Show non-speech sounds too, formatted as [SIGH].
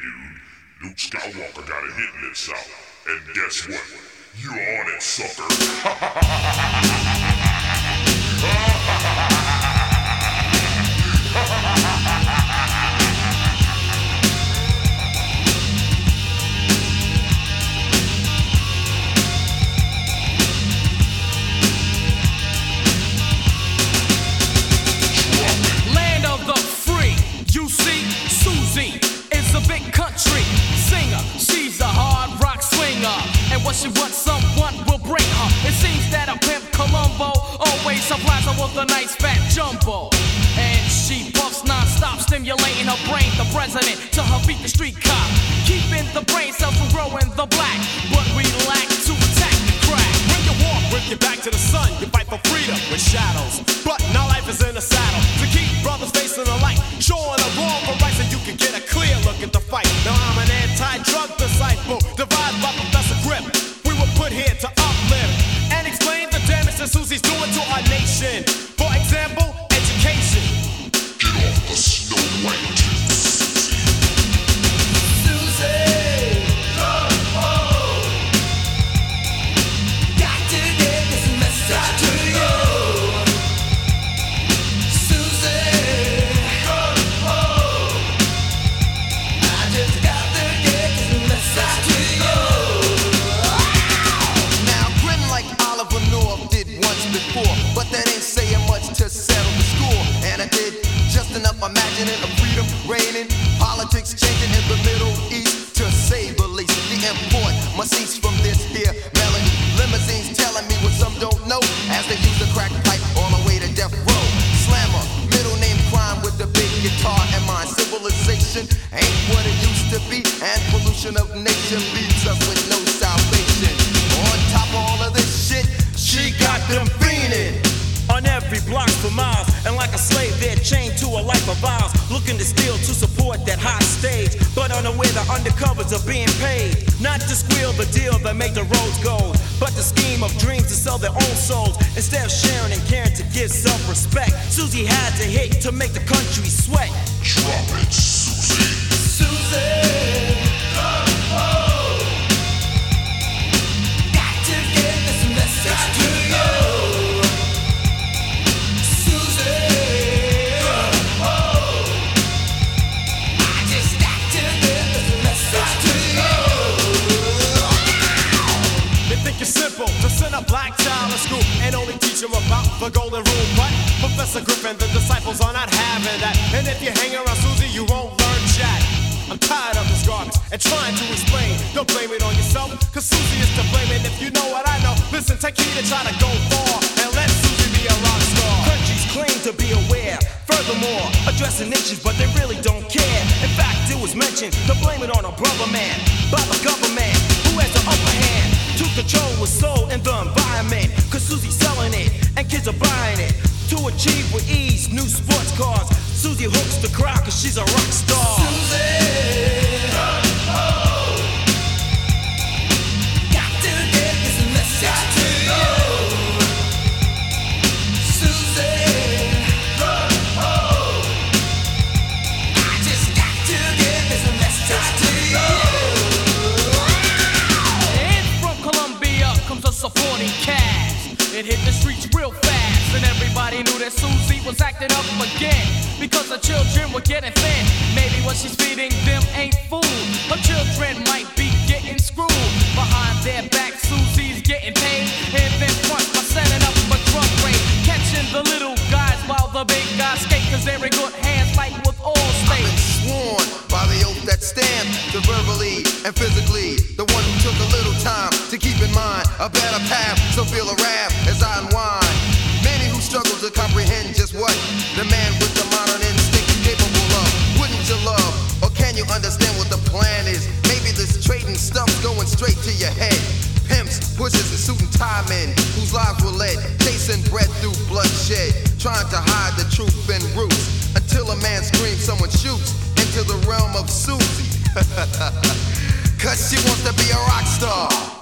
dude. Luke Skywalker got a hit list out. And guess what? You on it, sucker. Land of the free. You see, Susie is a big country singer. She's a hard rock swinger. And what she wants, someone will bring her. It seems that a pimp Columbo always supplies her with a nice fat jumbo. And she puffs non-stop, stimulating her brain. The president to her beat the street cop. Keeping the brain cells from growing the black. At the fight. Imagining of freedom reigning, politics changing in the Middle East, to say the least. The import must cease from this here melody. Limousines telling me what some don't know, as they use the crack pipe all the way to death row. Slammer, middle name crime with the big guitar and my civilization ain't what it used to be, and pollution of nation leaves us with no salvation. On top of all of this shit, she got them fiending. On every block for miles, slave, they're chained to a life of ours, looking to steal to support that hot stage, but unaware the undercovers are being paid. Not to squeal the deal that make the roads gold, but the scheme of dreams to sell their own souls instead of sharing and caring to give self-respect. Susie had to hit to make the country sweat. Drop it, think it's simple to send a black child to school and only teach them about the golden rule. But Professor Griffin, the disciples are not having that. And if you hang around Susie, you won't learn jack. I'm tired of this garbage and trying to explain. Don't blame it on yourself, cause Susie is to blame. And if you know what I know, listen, take heed and try to go far. And let Susie be a rock star. Countries claim to be aware. Furthermore, addressing nations, but they really don't care. In fact, it was mentioned to blame it on a brother man by the government who has the upper hand to control what's sold in the environment. Cause Susie's selling it and kids are buying it to achieve with ease new sports cars. Susie hooks the crowd cause she's a rock star. And It hit the streets real fast, and everybody knew that Susie was acting up again because her children were getting thin. Maybe what she's feeding them ain't food. Her children might be getting screwed. Behind their back, Susie's getting paid, and then front by setting up a drug raid, catching the little guys while the big guys skate, cause they're in good hands like with all states. sworn by the oath that stands to verbally and physically. The one who took a little time to keep in mind a better path. So feel a wrath understand what the plan is? Maybe this trading stuff's going straight to your head. Pimps, pushers, and suit and tie men whose lives were led, chasing bread through bloodshed, trying to hide the truth and roots until a man screams, someone shoots into the realm of Susie. [LAUGHS] Cause she wants to be a rock star.